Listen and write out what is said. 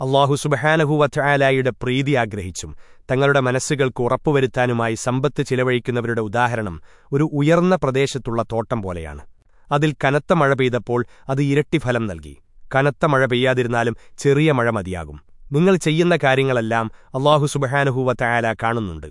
അള്ളാഹു സുബഹാനഹുവറ്റയാലായുടെ പ്രീതി ആഗ്രഹിച്ചും തങ്ങളുടെ മനസ്സുകൾക്ക് ഉറപ്പുവരുത്താനുമായി സമ്പത്ത് ചിലവഴിക്കുന്നവരുടെ ഉദാഹരണം ഒരു ഉയർന്ന പ്രദേശത്തുള്ള തോട്ടം പോലെയാണ്. അതിൽ കനത്ത മഴ പെയ്തപ്പോൾ അത് ഇരട്ടി ഫലം നൽകി. കനത്ത മഴ പെയ്യാതിരുന്നാലും ചെറിയ മഴ മതിയാകും. നിങ്ങൾ ചെയ്യുന്ന കാര്യങ്ങളെല്ലാം അള്ളാഹു സുബഹാനഹുവറ്റയാല കാണുന്നുണ്ട്.